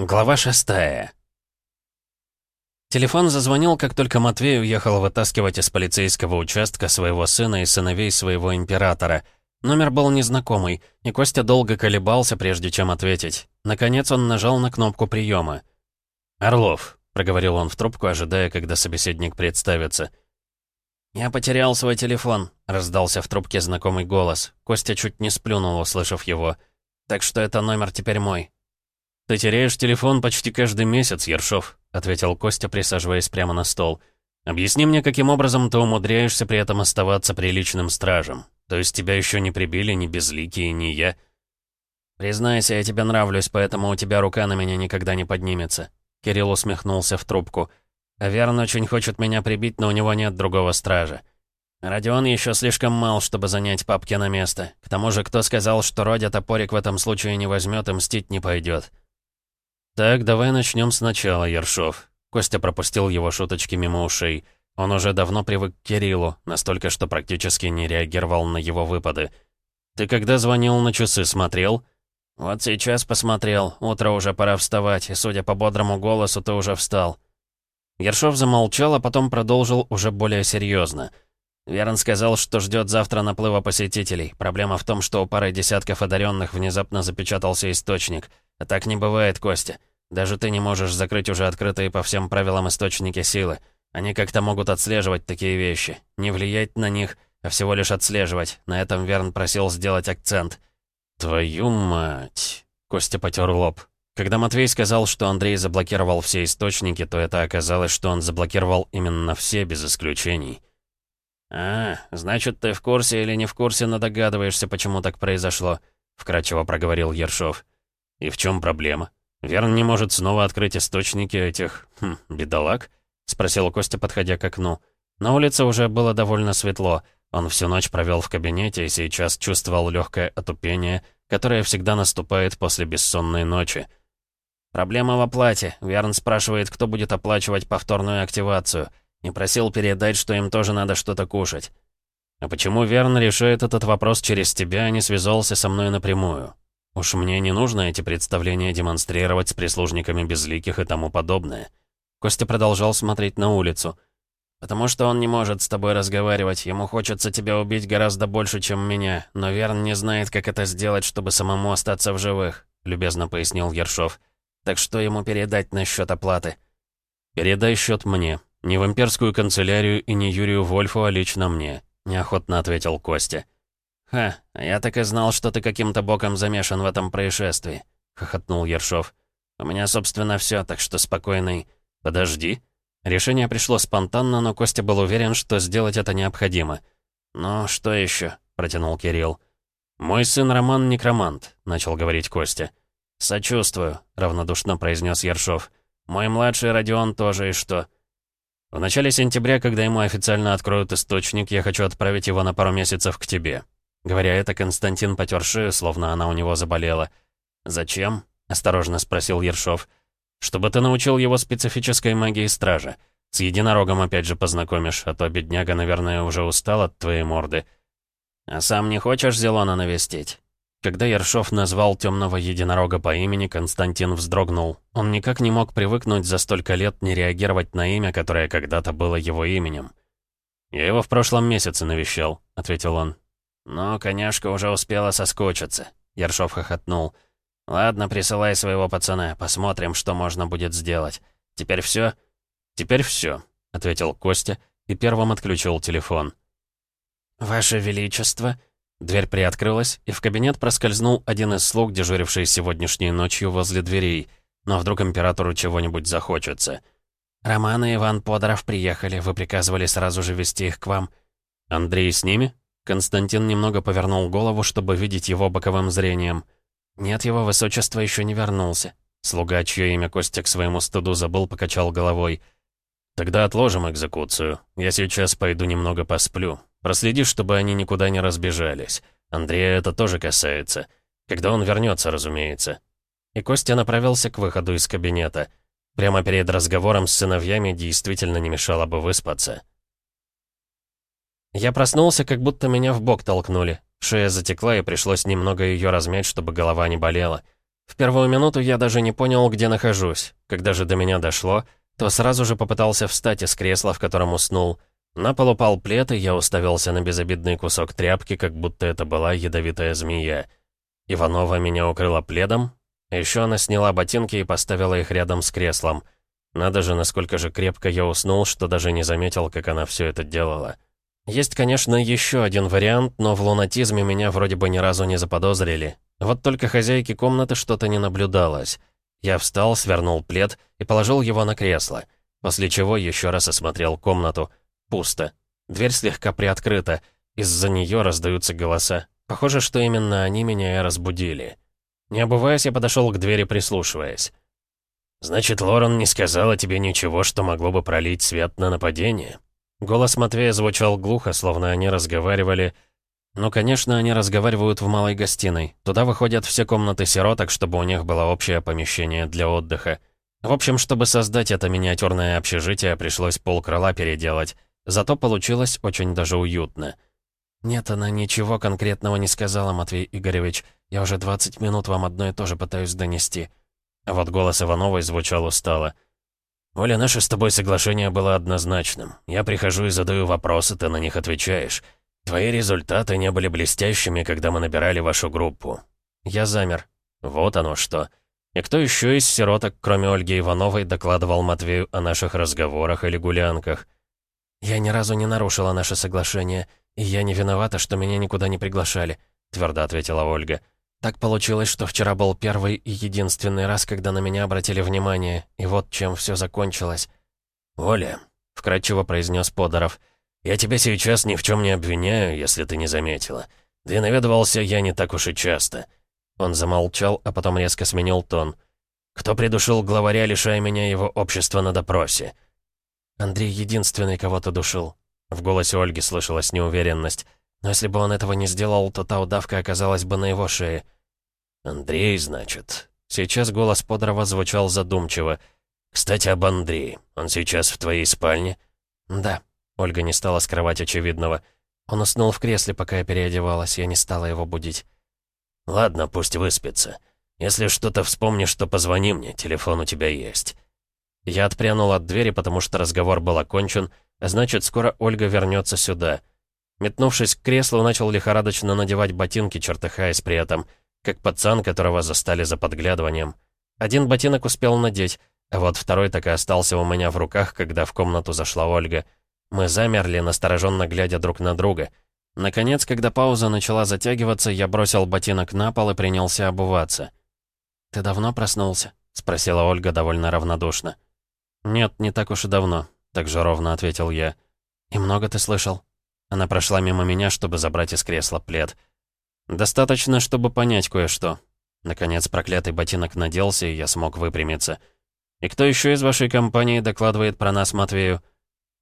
Глава шестая. Телефон зазвонил, как только Матвей уехал вытаскивать из полицейского участка своего сына и сыновей своего императора. Номер был незнакомый, и Костя долго колебался, прежде чем ответить. Наконец он нажал на кнопку приема. «Орлов», — проговорил он в трубку, ожидая, когда собеседник представится. «Я потерял свой телефон», — раздался в трубке знакомый голос. Костя чуть не сплюнул, услышав его. «Так что это номер теперь мой». «Ты теряешь телефон почти каждый месяц, Ершов», — ответил Костя, присаживаясь прямо на стол. «Объясни мне, каким образом ты умудряешься при этом оставаться приличным стражем? То есть тебя еще не прибили ни безликие, ни я?» «Признайся, я тебе нравлюсь, поэтому у тебя рука на меня никогда не поднимется». Кирилл усмехнулся в трубку. «Аверн очень хочет меня прибить, но у него нет другого стража. Родион еще слишком мал, чтобы занять папки на место. К тому же, кто сказал, что Родя топорик в этом случае не возьмет и мстить не пойдет?» «Так, давай начнем сначала, Ершов». Костя пропустил его шуточки мимо ушей. Он уже давно привык к Кириллу, настолько, что практически не реагировал на его выпады. «Ты когда звонил на часы, смотрел?» «Вот сейчас посмотрел. Утро уже пора вставать, и, судя по бодрому голосу, ты уже встал». Ершов замолчал, а потом продолжил уже более серьезно. Верн сказал, что ждет завтра наплыва посетителей. Проблема в том, что у пары десятков одаренных внезапно запечатался источник. А так не бывает, Костя. Даже ты не можешь закрыть уже открытые по всем правилам источники силы. Они как-то могут отслеживать такие вещи. Не влиять на них, а всего лишь отслеживать. На этом Верн просил сделать акцент. «Твою мать!» Костя потер лоб. Когда Матвей сказал, что Андрей заблокировал все источники, то это оказалось, что он заблокировал именно все, без исключений. «А, значит, ты в курсе или не в курсе, но догадываешься, почему так произошло», — вкратчиво проговорил Ершов. «И в чем проблема?» «Верн не может снова открыть источники этих... Хм, бедолаг?» — спросил Костя, подходя к окну. На улице уже было довольно светло. Он всю ночь провел в кабинете и сейчас чувствовал легкое отупение, которое всегда наступает после бессонной ночи. «Проблема в оплате. Верн спрашивает, кто будет оплачивать повторную активацию. И просил передать, что им тоже надо что-то кушать». «А почему Верн решает этот вопрос через тебя, а не связался со мной напрямую?» Уж мне не нужно эти представления демонстрировать с прислужниками безликих и тому подобное. Костя продолжал смотреть на улицу. «Потому что он не может с тобой разговаривать. Ему хочется тебя убить гораздо больше, чем меня. Но Верн не знает, как это сделать, чтобы самому остаться в живых», — любезно пояснил Ершов. «Так что ему передать насчет оплаты?» «Передай счет мне. Не в имперскую канцелярию и не Юрию Вольфу, а лично мне», — неохотно ответил Костя. «Ха, я так и знал, что ты каким-то боком замешан в этом происшествии», — хохотнул Ершов. «У меня, собственно, все, так что спокойный...» «Подожди». Решение пришло спонтанно, но Костя был уверен, что сделать это необходимо. «Ну, что еще?» — протянул Кирилл. «Мой сын Роман некромант», — начал говорить Костя. «Сочувствую», — равнодушно произнес Ершов. «Мой младший Родион тоже, и что?» «В начале сентября, когда ему официально откроют источник, я хочу отправить его на пару месяцев к тебе. Говоря это, Константин потер шею, словно она у него заболела. «Зачем?» — осторожно спросил Ершов. «Чтобы ты научил его специфической магии стража. С единорогом опять же познакомишь, а то бедняга, наверное, уже устал от твоей морды. А сам не хочешь Зелона навестить?» Когда Ершов назвал темного единорога по имени, Константин вздрогнул. Он никак не мог привыкнуть за столько лет не реагировать на имя, которое когда-то было его именем. «Я его в прошлом месяце навещал», — ответил он. «Ну, коняшка уже успела соскучиться», — Ершов хохотнул. «Ладно, присылай своего пацана, посмотрим, что можно будет сделать. Теперь все?» «Теперь все», — ответил Костя и первым отключил телефон. «Ваше Величество!» Дверь приоткрылась, и в кабинет проскользнул один из слуг, дежуривший сегодняшней ночью возле дверей. Но вдруг императору чего-нибудь захочется. «Роман и Иван Подоров приехали, вы приказывали сразу же вести их к вам». «Андрей с ними?» Константин немного повернул голову, чтобы видеть его боковым зрением. «Нет, его высочество еще не вернулся». Слуга, чье имя Костя к своему стыду забыл, покачал головой. «Тогда отложим экзекуцию. Я сейчас пойду немного посплю. Проследи, чтобы они никуда не разбежались. Андрея это тоже касается. Когда он вернется, разумеется». И Костя направился к выходу из кабинета. Прямо перед разговором с сыновьями действительно не мешало бы выспаться. Я проснулся, как будто меня в бок толкнули. Шея затекла, и пришлось немного ее размять, чтобы голова не болела. В первую минуту я даже не понял, где нахожусь. Когда же до меня дошло, то сразу же попытался встать из кресла, в котором уснул. На пол упал плед, и я уставился на безобидный кусок тряпки, как будто это была ядовитая змея. Иванова меня укрыла пледом, еще она сняла ботинки и поставила их рядом с креслом. Надо же, насколько же крепко я уснул, что даже не заметил, как она все это делала. Есть, конечно, еще один вариант, но в лунатизме меня вроде бы ни разу не заподозрили. Вот только хозяйки комнаты что-то не наблюдалось. Я встал, свернул плед и положил его на кресло, после чего еще раз осмотрел комнату. Пусто. Дверь слегка приоткрыта. Из-за нее раздаются голоса. Похоже, что именно они меня и разбудили. Не обуваясь, я подошел к двери, прислушиваясь. «Значит, Лорен не сказала тебе ничего, что могло бы пролить свет на нападение?» Голос Матвея звучал глухо, словно они разговаривали ну, конечно, они разговаривают в малой гостиной. Туда выходят все комнаты сироток, чтобы у них было общее помещение для отдыха. В общем, чтобы создать это миниатюрное общежитие, пришлось полкрыла переделать. Зато получилось очень даже уютно. «Нет, она ничего конкретного не сказала, Матвей Игоревич. Я уже 20 минут вам одно и то же пытаюсь донести». Вот голос Ивановой звучал устало. «Оля, наше с тобой соглашение было однозначным. Я прихожу и задаю вопросы, ты на них отвечаешь. Твои результаты не были блестящими, когда мы набирали вашу группу. Я замер. Вот оно что. И кто еще из сироток, кроме Ольги Ивановой, докладывал Матвею о наших разговорах или гулянках? «Я ни разу не нарушила наше соглашение, и я не виновата, что меня никуда не приглашали», — твердо ответила Ольга. «Так получилось, что вчера был первый и единственный раз, когда на меня обратили внимание, и вот чем все закончилось». «Оля», — вкратчиво произнес Подоров, — «Я тебя сейчас ни в чем не обвиняю, если ты не заметила. Да и наведывался я не так уж и часто». Он замолчал, а потом резко сменил тон. «Кто придушил главаря, лишая меня его общества на допросе?» «Андрей единственный, кого то душил». В голосе Ольги слышалась неуверенность. «Но если бы он этого не сделал, то та удавка оказалась бы на его шее». «Андрей, значит?» Сейчас голос Подрова звучал задумчиво. «Кстати, об Андрее. Он сейчас в твоей спальне?» «Да». Ольга не стала скрывать очевидного. Он уснул в кресле, пока я переодевалась, я не стала его будить. «Ладно, пусть выспится. Если что-то вспомнишь, то позвони мне, телефон у тебя есть». Я отпрянул от двери, потому что разговор был окончен, а значит, скоро Ольга вернется сюда. Метнувшись к креслу, начал лихорадочно надевать ботинки, чертыхаясь при этом, как пацан, которого застали за подглядыванием. Один ботинок успел надеть, а вот второй так и остался у меня в руках, когда в комнату зашла Ольга — мы замерли, настороженно глядя друг на друга. Наконец, когда пауза начала затягиваться, я бросил ботинок на пол и принялся обуваться. «Ты давно проснулся?» — спросила Ольга довольно равнодушно. «Нет, не так уж и давно», — так же ровно ответил я. «И много ты слышал?» Она прошла мимо меня, чтобы забрать из кресла плед. «Достаточно, чтобы понять кое-что». Наконец, проклятый ботинок наделся, и я смог выпрямиться. «И кто еще из вашей компании докладывает про нас Матвею?»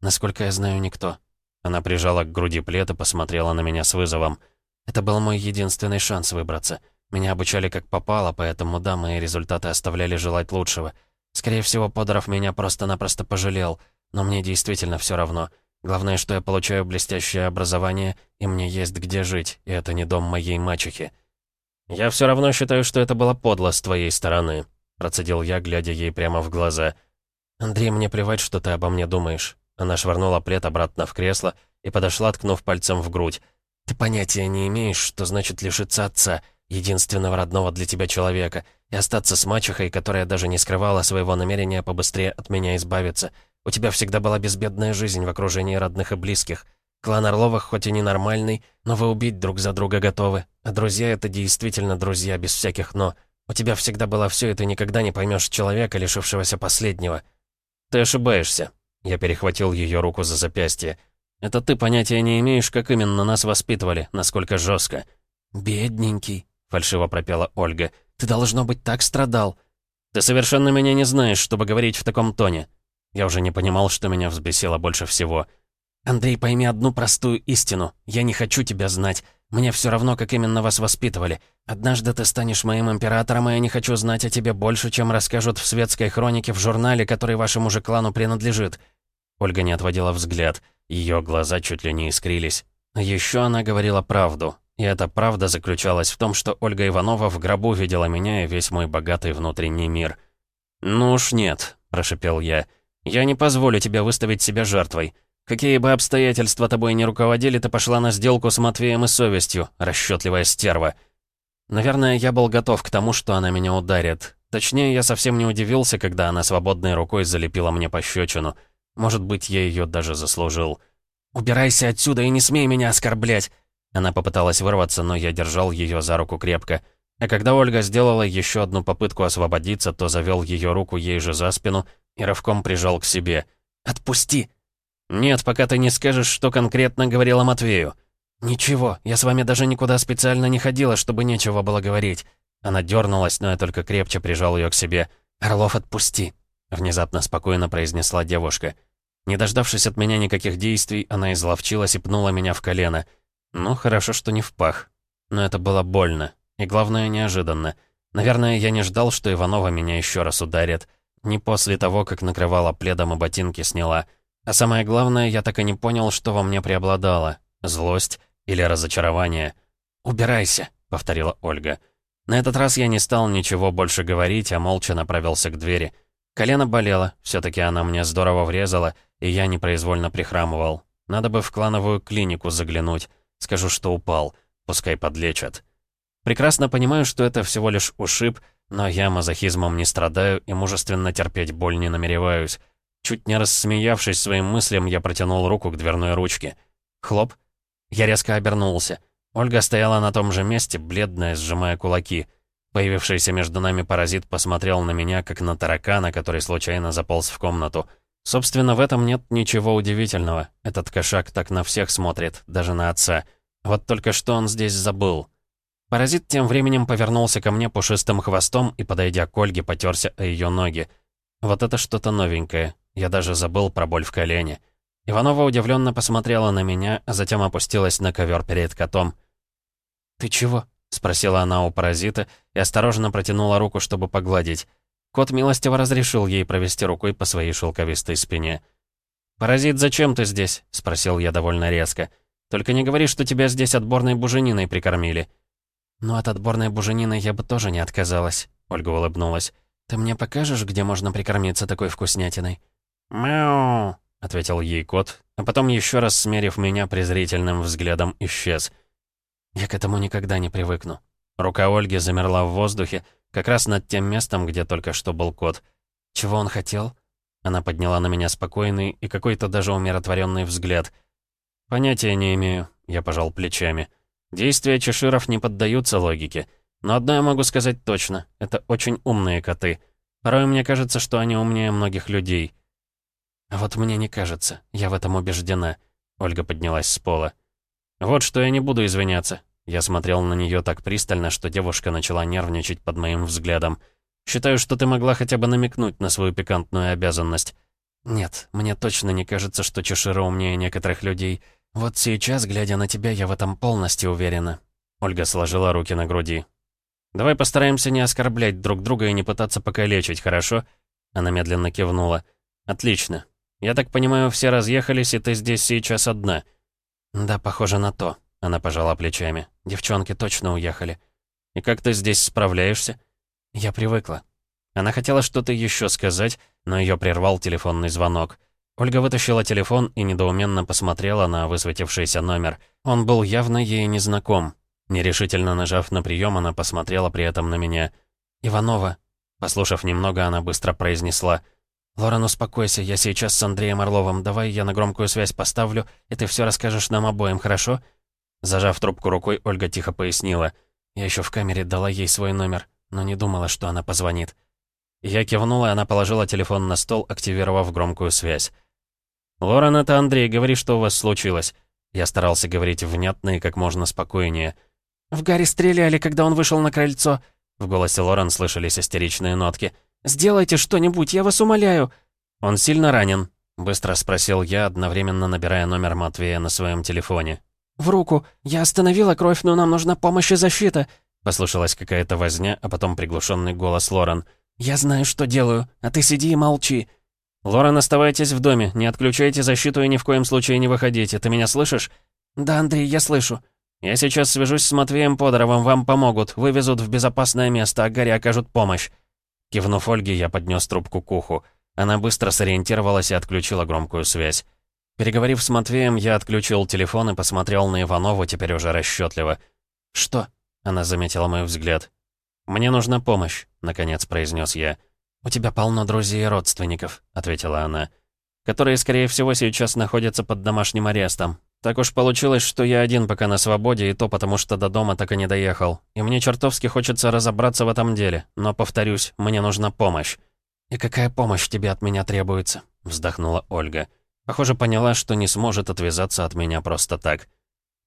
«Насколько я знаю, никто». Она прижала к груди плед и посмотрела на меня с вызовом. «Это был мой единственный шанс выбраться. Меня обучали как попало, поэтому да, мои результаты оставляли желать лучшего. Скорее всего, Подоров меня просто-напросто пожалел, но мне действительно все равно. Главное, что я получаю блестящее образование, и мне есть где жить, и это не дом моей мачехи». «Я все равно считаю, что это было подло с твоей стороны», процедил я, глядя ей прямо в глаза. «Андрей, мне плевать, что ты обо мне думаешь. Она швырнула плед обратно в кресло и подошла, ткнув пальцем в грудь. «Ты понятия не имеешь, что значит лишиться отца, единственного родного для тебя человека, и остаться с мачехой, которая даже не скрывала своего намерения побыстрее от меня избавиться. У тебя всегда была безбедная жизнь в окружении родных и близких. Клан Орловых хоть и ненормальный, но вы убить друг за друга готовы. А друзья — это действительно друзья, без всяких «но». У тебя всегда было все, и ты никогда не поймешь человека, лишившегося последнего. Ты ошибаешься. Я перехватил ее руку за запястье. «Это ты понятия не имеешь, как именно нас воспитывали, насколько жестко». «Бедненький», — фальшиво пропела Ольга. «Ты, должно быть, так страдал». «Ты совершенно меня не знаешь, чтобы говорить в таком тоне». Я уже не понимал, что меня взбесило больше всего. «Андрей, пойми одну простую истину. Я не хочу тебя знать. Мне все равно, как именно вас воспитывали. Однажды ты станешь моим императором, и я не хочу знать о тебе больше, чем расскажут в светской хронике в журнале, который вашему же клану принадлежит». Ольга не отводила взгляд. Ее глаза чуть ли не искрились. Еще она говорила правду. И эта правда заключалась в том, что Ольга Иванова в гробу видела меня и весь мой богатый внутренний мир. «Ну уж нет», — прошипел я. «Я не позволю тебе выставить себя жертвой. Какие бы обстоятельства тобой не руководили, ты пошла на сделку с Матвеем и совестью, расчетливая стерва». Наверное, я был готов к тому, что она меня ударит. Точнее, я совсем не удивился, когда она свободной рукой залепила мне пощечину. Может быть, я ее даже заслужил. «Убирайся отсюда и не смей меня оскорблять!» Она попыталась вырваться, но я держал ее за руку крепко. А когда Ольга сделала еще одну попытку освободиться, то завел ее руку ей же за спину и рывком прижал к себе. «Отпусти!» «Нет, пока ты не скажешь, что конкретно говорила Матвею». «Ничего, я с вами даже никуда специально не ходила, чтобы нечего было говорить». Она дернулась, но я только крепче прижал ее к себе. «Орлов, отпусти!» Внезапно спокойно произнесла девушка. Не дождавшись от меня никаких действий, она изловчилась и пнула меня в колено. Ну, хорошо, что не в пах. Но это было больно. И главное, неожиданно. Наверное, я не ждал, что Иванова меня еще раз ударит. Не после того, как накрывала пледом и ботинки сняла. А самое главное, я так и не понял, что во мне преобладало. Злость или разочарование. «Убирайся», — повторила Ольга. На этот раз я не стал ничего больше говорить, а молча направился к двери. Колено болело, все таки она мне здорово врезала, и я непроизвольно прихрамывал. Надо бы в клановую клинику заглянуть. Скажу, что упал. Пускай подлечат. Прекрасно понимаю, что это всего лишь ушиб, но я мазохизмом не страдаю и мужественно терпеть боль не намереваюсь. Чуть не рассмеявшись своим мыслям, я протянул руку к дверной ручке. Хлоп. Я резко обернулся. Ольга стояла на том же месте, бледная, сжимая кулаки. Появившийся между нами паразит посмотрел на меня, как на таракана, который случайно заполз в комнату. Собственно, в этом нет ничего удивительного. Этот кошак так на всех смотрит, даже на отца. Вот только что он здесь забыл. Паразит тем временем повернулся ко мне пушистым хвостом и, подойдя к Ольге, потерся о ее ноги. Вот это что-то новенькое. Я даже забыл про боль в колене. Иванова удивленно посмотрела на меня, а затем опустилась на ковер перед котом. «Ты чего?» — спросила она у паразита и осторожно протянула руку, чтобы погладить. Кот милостиво разрешил ей провести рукой по своей шелковистой спине. «Паразит, зачем ты здесь?» — спросил я довольно резко. «Только не говори, что тебя здесь отборной бужениной прикормили». «Ну, от отборной буженины я бы тоже не отказалась», — Ольга улыбнулась. «Ты мне покажешь, где можно прикормиться такой вкуснятиной?» «Мяу», — ответил ей кот, а потом еще раз, смерив меня презрительным взглядом, исчез. «Я к этому никогда не привыкну». Рука Ольги замерла в воздухе, как раз над тем местом, где только что был кот. «Чего он хотел?» Она подняла на меня спокойный и какой-то даже умиротворенный взгляд. «Понятия не имею», — я пожал плечами. «Действия чеширов не поддаются логике. Но одно я могу сказать точно. Это очень умные коты. Порой мне кажется, что они умнее многих людей». «А вот мне не кажется. Я в этом убеждена». Ольга поднялась с пола. «Вот что я не буду извиняться. Я смотрел на нее так пристально, что девушка начала нервничать под моим взглядом. «Считаю, что ты могла хотя бы намекнуть на свою пикантную обязанность». «Нет, мне точно не кажется, что Чешира умнее некоторых людей. Вот сейчас, глядя на тебя, я в этом полностью уверена». Ольга сложила руки на груди. «Давай постараемся не оскорблять друг друга и не пытаться покалечить, хорошо?» Она медленно кивнула. «Отлично. Я так понимаю, все разъехались, и ты здесь сейчас одна?» «Да, похоже на то», она пожала плечами. Девчонки точно уехали. И как ты здесь справляешься? Я привыкла. Она хотела что-то еще сказать, но ее прервал телефонный звонок. Ольга вытащила телефон и недоуменно посмотрела на высветившийся номер. Он был явно ей незнаком. Нерешительно нажав на прием, она посмотрела при этом на меня. «Иванова». Послушав немного, она быстро произнесла. «Лорен, успокойся, я сейчас с Андреем Орловым. Давай я на громкую связь поставлю, и ты все расскажешь нам обоим, хорошо?» Зажав трубку рукой, Ольга тихо пояснила. Я еще в камере дала ей свой номер, но не думала, что она позвонит. Я кивнула, и она положила телефон на стол, активировав громкую связь. «Лорен, это Андрей, говори, что у вас случилось». Я старался говорить внятно и как можно спокойнее. «В Гарри стреляли, когда он вышел на крыльцо». В голосе Лорен слышались истеричные нотки. «Сделайте что-нибудь, я вас умоляю». «Он сильно ранен?» Быстро спросил я, одновременно набирая номер Матвея на своем телефоне. «В руку! Я остановила кровь, но нам нужна помощь и защита!» Послышалась какая-то возня, а потом приглушенный голос Лорен. «Я знаю, что делаю, а ты сиди и молчи!» «Лорен, оставайтесь в доме, не отключайте защиту и ни в коем случае не выходите, ты меня слышишь?» «Да, Андрей, я слышу». «Я сейчас свяжусь с Матвеем Подоровым, вам помогут, вывезут в безопасное место, а Гарри окажут помощь». Кивнув Ольге, я поднес трубку к уху. Она быстро сориентировалась и отключила громкую связь. Переговорив с Матвеем, я отключил телефон и посмотрел на Иванову теперь уже расчетливо. «Что?» — она заметила мой взгляд. «Мне нужна помощь», — наконец произнес я. «У тебя полно друзей и родственников», — ответила она. «Которые, скорее всего, сейчас находятся под домашним арестом. Так уж получилось, что я один пока на свободе, и то потому, что до дома так и не доехал. И мне чертовски хочется разобраться в этом деле. Но, повторюсь, мне нужна помощь». «И какая помощь тебе от меня требуется?» — вздохнула Ольга. Похоже, поняла, что не сможет отвязаться от меня просто так.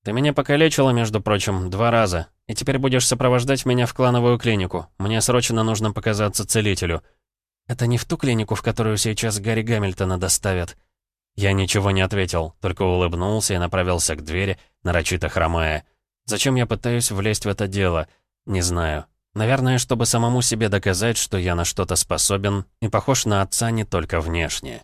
«Ты меня покалечила, между прочим, два раза. И теперь будешь сопровождать меня в клановую клинику. Мне срочно нужно показаться целителю». «Это не в ту клинику, в которую сейчас Гарри Гамильтона доставят?» Я ничего не ответил, только улыбнулся и направился к двери, нарочито хромая. Зачем я пытаюсь влезть в это дело? Не знаю. Наверное, чтобы самому себе доказать, что я на что-то способен и похож на отца не только внешне.